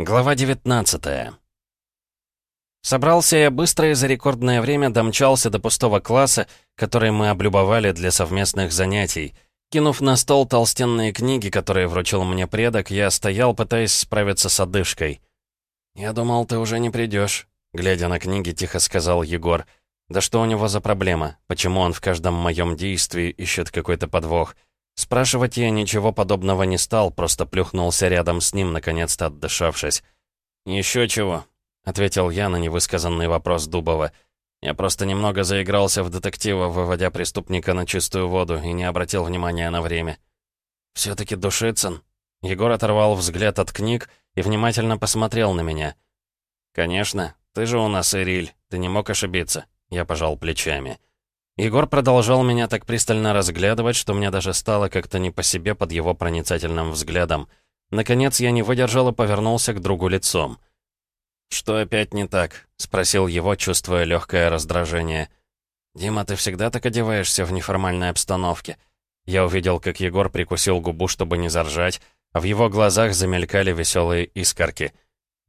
Глава 19 Собрался я быстро и за рекордное время домчался до пустого класса, который мы облюбовали для совместных занятий. Кинув на стол толстенные книги, которые вручил мне предок, я стоял, пытаясь справиться с одышкой. «Я думал, ты уже не придешь», — глядя на книги, тихо сказал Егор. «Да что у него за проблема? Почему он в каждом моем действии ищет какой-то подвох?» Спрашивать я ничего подобного не стал, просто плюхнулся рядом с ним, наконец-то отдышавшись. «Еще чего?» — ответил я на невысказанный вопрос Дубова. «Я просто немного заигрался в детектива, выводя преступника на чистую воду, и не обратил внимания на время». «Все-таки Душицын?» Егор оторвал взгляд от книг и внимательно посмотрел на меня. «Конечно, ты же у нас Ириль, ты не мог ошибиться», — я пожал плечами. Егор продолжал меня так пристально разглядывать, что мне даже стало как-то не по себе под его проницательным взглядом. Наконец я не выдержал и повернулся к другу лицом. «Что опять не так?» — спросил его, чувствуя легкое раздражение. «Дима, ты всегда так одеваешься в неформальной обстановке?» Я увидел, как Егор прикусил губу, чтобы не заржать, а в его глазах замелькали веселые искорки.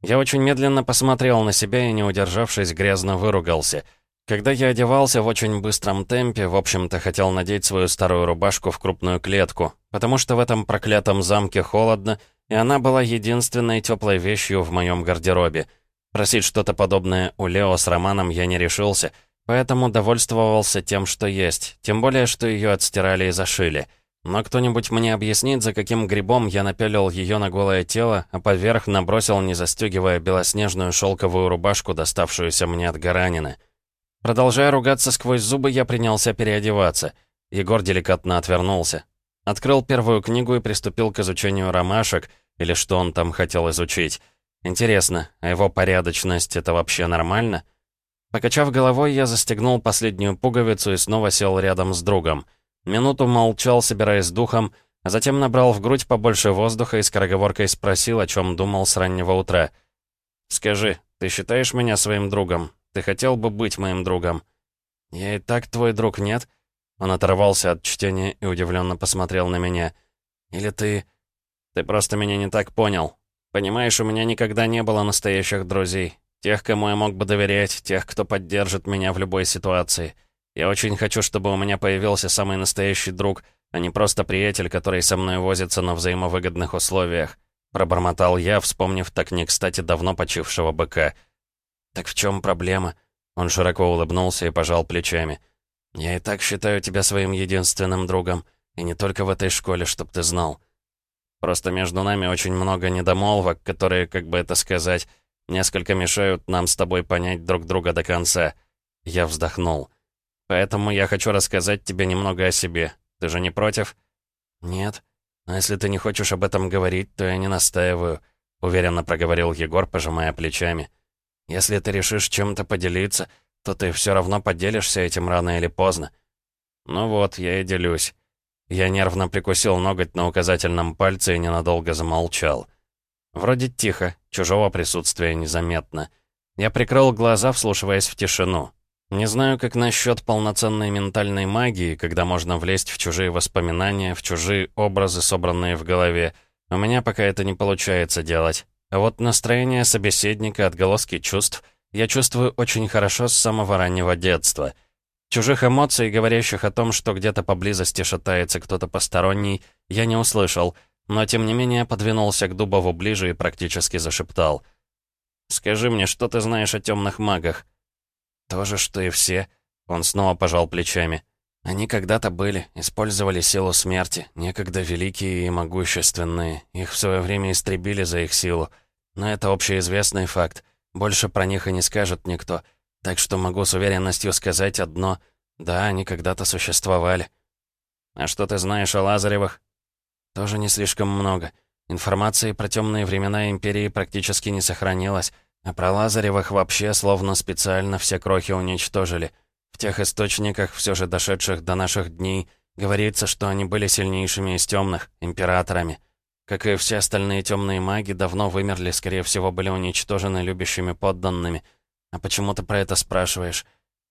Я очень медленно посмотрел на себя и, не удержавшись, грязно выругался — когда я одевался в очень быстром темпе, в общем-то хотел надеть свою старую рубашку в крупную клетку, потому что в этом проклятом замке холодно, и она была единственной теплой вещью в моем гардеробе. Просить что-то подобное у Лео с Романом я не решился, поэтому довольствовался тем, что есть, тем более, что ее отстирали и зашили. Но кто-нибудь мне объяснит, за каким грибом я напялил ее на голое тело, а поверх набросил, не застегивая белоснежную шелковую рубашку, доставшуюся мне от Гаранина. Продолжая ругаться сквозь зубы, я принялся переодеваться. Егор деликатно отвернулся. Открыл первую книгу и приступил к изучению ромашек, или что он там хотел изучить. Интересно, а его порядочность — это вообще нормально? Покачав головой, я застегнул последнюю пуговицу и снова сел рядом с другом. Минуту молчал, собираясь духом, а затем набрал в грудь побольше воздуха и скороговоркой спросил, о чем думал с раннего утра. «Скажи, ты считаешь меня своим другом? Ты хотел бы быть моим другом?» «Я и так твой друг, нет?» Он оторвался от чтения и удивленно посмотрел на меня. «Или ты...» «Ты просто меня не так понял. Понимаешь, у меня никогда не было настоящих друзей. Тех, кому я мог бы доверять, тех, кто поддержит меня в любой ситуации. Я очень хочу, чтобы у меня появился самый настоящий друг, а не просто приятель, который со мной возится на взаимовыгодных условиях», пробормотал я, вспомнив так не кстати давно почившего быка. «Так в чем проблема?» Он широко улыбнулся и пожал плечами. «Я и так считаю тебя своим единственным другом. И не только в этой школе, чтоб ты знал. Просто между нами очень много недомолвок, которые, как бы это сказать, несколько мешают нам с тобой понять друг друга до конца». Я вздохнул. «Поэтому я хочу рассказать тебе немного о себе. Ты же не против?» «Нет. Но если ты не хочешь об этом говорить, то я не настаиваю», — уверенно проговорил Егор, пожимая плечами. Если ты решишь чем-то поделиться, то ты все равно поделишься этим рано или поздно. Ну вот, я и делюсь. Я нервно прикусил ноготь на указательном пальце и ненадолго замолчал. Вроде тихо, чужого присутствия незаметно. Я прикрыл глаза, вслушиваясь в тишину. Не знаю, как насчет полноценной ментальной магии, когда можно влезть в чужие воспоминания, в чужие образы, собранные в голове. У меня пока это не получается делать. А вот настроение собеседника, отголоски чувств я чувствую очень хорошо с самого раннего детства. Чужих эмоций, говорящих о том, что где-то поблизости шатается кто-то посторонний, я не услышал, но тем не менее подвинулся к Дубову ближе и практически зашептал. «Скажи мне, что ты знаешь о темных магах?» «То же, что и все», — он снова пожал плечами. «Они когда-то были, использовали силу смерти, некогда великие и могущественные. Их в свое время истребили за их силу. Но это общеизвестный факт. Больше про них и не скажет никто. Так что могу с уверенностью сказать одно. Да, они когда-то существовали. А что ты знаешь о Лазаревых? Тоже не слишком много. Информации про темные времена Империи практически не сохранилось. А про Лазаревых вообще словно специально все крохи уничтожили. В тех источниках, все же дошедших до наших дней, говорится, что они были сильнейшими из темных, императорами. Как и все остальные темные маги, давно вымерли, скорее всего, были уничтожены любящими подданными. А почему ты про это спрашиваешь?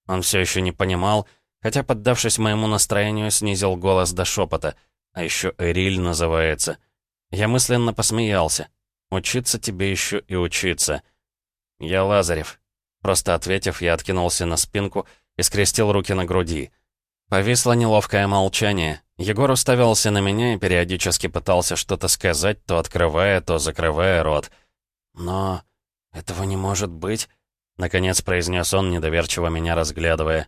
Он все еще не понимал, хотя, поддавшись моему настроению, снизил голос до шепота. А еще Эриль называется. Я мысленно посмеялся. Учиться тебе еще и учиться. Я Лазарев. Просто ответив, я откинулся на спинку и скрестил руки на груди. Повисло неловкое молчание. Егор уставился на меня и периодически пытался что-то сказать, то открывая, то закрывая рот. «Но этого не может быть», — наконец произнес он, недоверчиво меня разглядывая.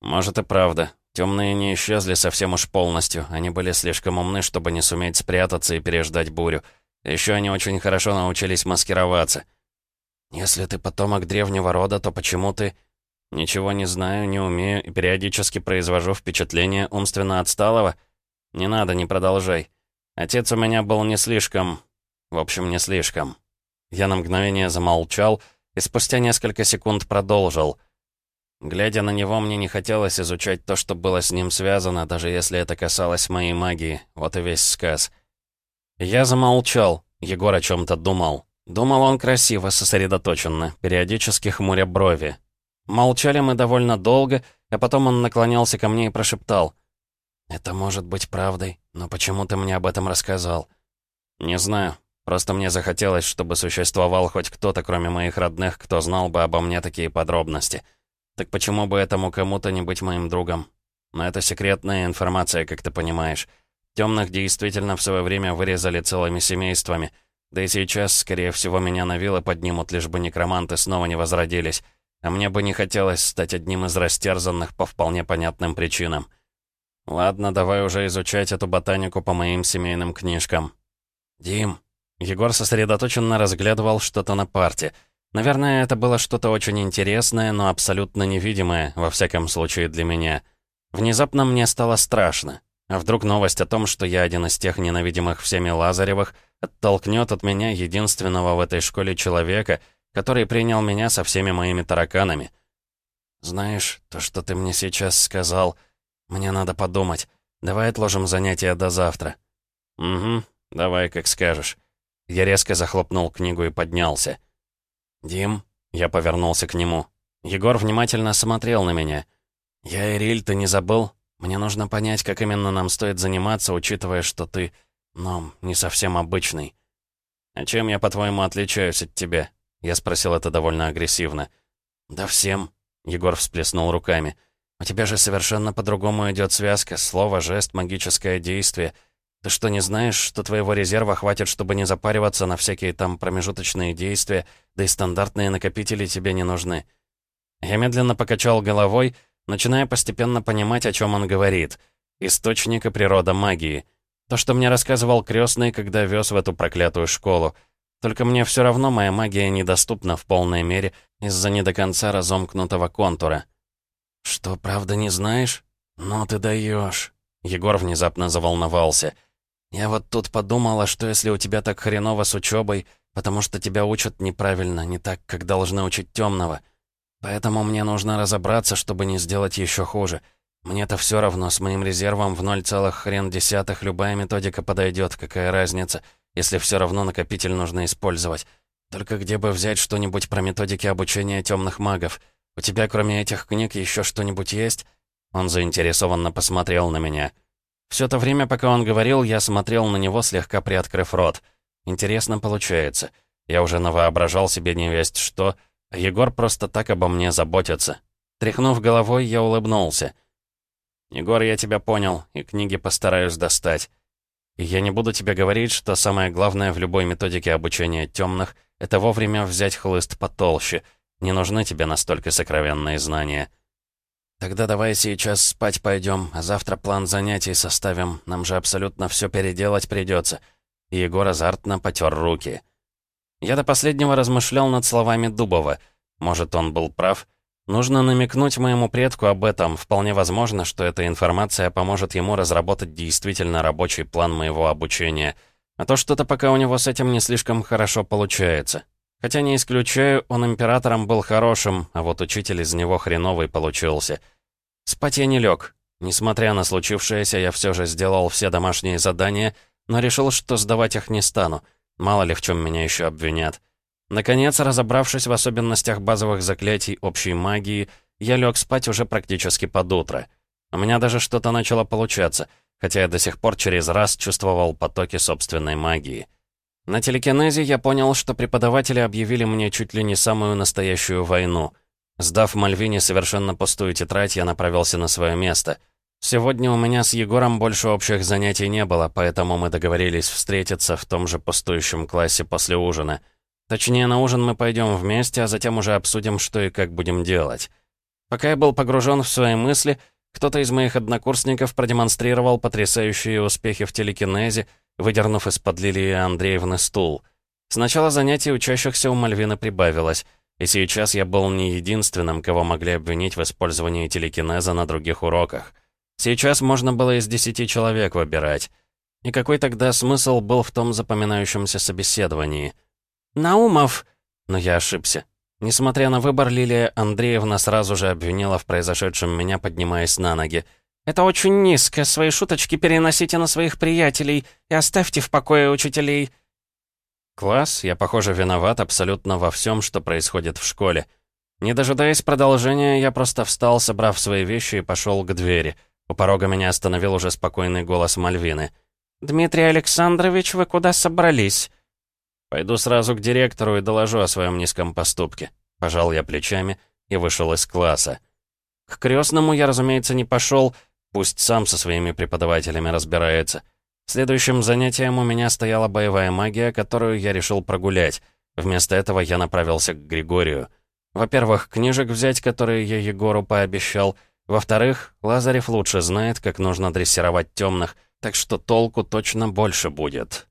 «Может и правда. Темные не исчезли совсем уж полностью. Они были слишком умны, чтобы не суметь спрятаться и переждать бурю. Еще они очень хорошо научились маскироваться». «Если ты потомок древнего рода, то почему ты...» «Ничего не знаю, не умею и периодически произвожу впечатление умственно отсталого. Не надо, не продолжай. Отец у меня был не слишком... В общем, не слишком». Я на мгновение замолчал и спустя несколько секунд продолжил. Глядя на него, мне не хотелось изучать то, что было с ним связано, даже если это касалось моей магии. Вот и весь сказ. Я замолчал. Егор о чем-то думал. Думал он красиво, сосредоточенно, периодически хмуря брови. Молчали мы довольно долго, а потом он наклонялся ко мне и прошептал. «Это может быть правдой, но почему ты мне об этом рассказал?» «Не знаю. Просто мне захотелось, чтобы существовал хоть кто-то, кроме моих родных, кто знал бы обо мне такие подробности. Так почему бы этому кому-то не быть моим другом? Но это секретная информация, как ты понимаешь. Темных действительно в свое время вырезали целыми семействами. Да и сейчас, скорее всего, меня на вилы поднимут, лишь бы некроманты снова не возродились. А мне бы не хотелось стать одним из растерзанных по вполне понятным причинам. Ладно, давай уже изучать эту ботанику по моим семейным книжкам. Дим. Егор сосредоточенно разглядывал что-то на парте. Наверное, это было что-то очень интересное, но абсолютно невидимое, во всяком случае для меня. Внезапно мне стало страшно. А вдруг новость о том, что я один из тех ненавидимых всеми Лазаревых, оттолкнет от меня единственного в этой школе человека — который принял меня со всеми моими тараканами. «Знаешь, то, что ты мне сейчас сказал, мне надо подумать. Давай отложим занятия до завтра». «Угу, давай, как скажешь». Я резко захлопнул книгу и поднялся. «Дим?» Я повернулся к нему. Егор внимательно смотрел на меня. «Я Ириль, ты не забыл? Мне нужно понять, как именно нам стоит заниматься, учитывая, что ты, ну, не совсем обычный. А чем я, по-твоему, отличаюсь от тебя? Я спросил это довольно агрессивно. «Да всем», — Егор всплеснул руками. «У тебя же совершенно по-другому идет связка, слово, жест, магическое действие. Ты что, не знаешь, что твоего резерва хватит, чтобы не запариваться на всякие там промежуточные действия, да и стандартные накопители тебе не нужны?» Я медленно покачал головой, начиная постепенно понимать, о чем он говорит. Источник и природа магии. То, что мне рассказывал крестный, когда вез в эту проклятую школу — только мне все равно моя магия недоступна в полной мере из-за не до конца разомкнутого контура. «Что, правда, не знаешь? Ну ты даешь. Егор внезапно заволновался. «Я вот тут подумала, что если у тебя так хреново с учебой, потому что тебя учат неправильно, не так, как должны учить темного. Поэтому мне нужно разобраться, чтобы не сделать еще хуже. Мне-то все равно, с моим резервом в ноль целых хрен десятых любая методика подойдет, какая разница» если все равно накопитель нужно использовать. Только где бы взять что-нибудь про методики обучения темных магов? У тебя кроме этих книг еще что-нибудь есть?» Он заинтересованно посмотрел на меня. Все то время, пока он говорил, я смотрел на него, слегка приоткрыв рот. Интересно получается. Я уже навоображал себе невесть что, а Егор просто так обо мне заботится. Тряхнув головой, я улыбнулся. «Егор, я тебя понял, и книги постараюсь достать. Я не буду тебе говорить, что самое главное в любой методике обучения темных — это вовремя взять хлыст потолще. Не нужны тебе настолько сокровенные знания. Тогда давай сейчас спать пойдем, а завтра план занятий составим. Нам же абсолютно все переделать придется. И Егор азартно потер руки. Я до последнего размышлял над словами Дубова. Может, он был прав? Нужно намекнуть моему предку об этом. Вполне возможно, что эта информация поможет ему разработать действительно рабочий план моего обучения. А то что-то пока у него с этим не слишком хорошо получается. Хотя не исключаю, он императором был хорошим, а вот учитель из него хреновый получился. Спать я не лег. Несмотря на случившееся, я все же сделал все домашние задания, но решил, что сдавать их не стану. Мало ли в чем меня еще обвинят. Наконец, разобравшись в особенностях базовых заклятий общей магии, я лег спать уже практически под утро. У меня даже что-то начало получаться, хотя я до сих пор через раз чувствовал потоки собственной магии. На телекинезе я понял, что преподаватели объявили мне чуть ли не самую настоящую войну. Сдав Мальвине совершенно пустую тетрадь, я направился на свое место. Сегодня у меня с Егором больше общих занятий не было, поэтому мы договорились встретиться в том же пустующем классе после ужина. Точнее, на ужин мы пойдем вместе, а затем уже обсудим, что и как будем делать. Пока я был погружен в свои мысли, кто-то из моих однокурсников продемонстрировал потрясающие успехи в телекинезе, выдернув из-под Лилии Андреевны стул. С начала занятий учащихся у Мальвины прибавилось, и сейчас я был не единственным, кого могли обвинить в использовании телекинеза на других уроках. Сейчас можно было из десяти человек выбирать. И какой тогда смысл был в том запоминающемся собеседовании? «Наумов!» Но я ошибся. Несмотря на выбор, Лилия Андреевна сразу же обвинила в произошедшем меня, поднимаясь на ноги. «Это очень низко. Свои шуточки переносите на своих приятелей и оставьте в покое учителей». Класс, я, похоже, виноват абсолютно во всем, что происходит в школе. Не дожидаясь продолжения, я просто встал, собрав свои вещи и пошел к двери. У порога меня остановил уже спокойный голос Мальвины. «Дмитрий Александрович, вы куда собрались?» «Пойду сразу к директору и доложу о своем низком поступке». Пожал я плечами и вышел из класса. К крестному я, разумеется, не пошел, пусть сам со своими преподавателями разбирается. Следующим занятием у меня стояла боевая магия, которую я решил прогулять. Вместо этого я направился к Григорию. Во-первых, книжек взять, которые я Егору пообещал. Во-вторых, Лазарев лучше знает, как нужно дрессировать темных, так что толку точно больше будет.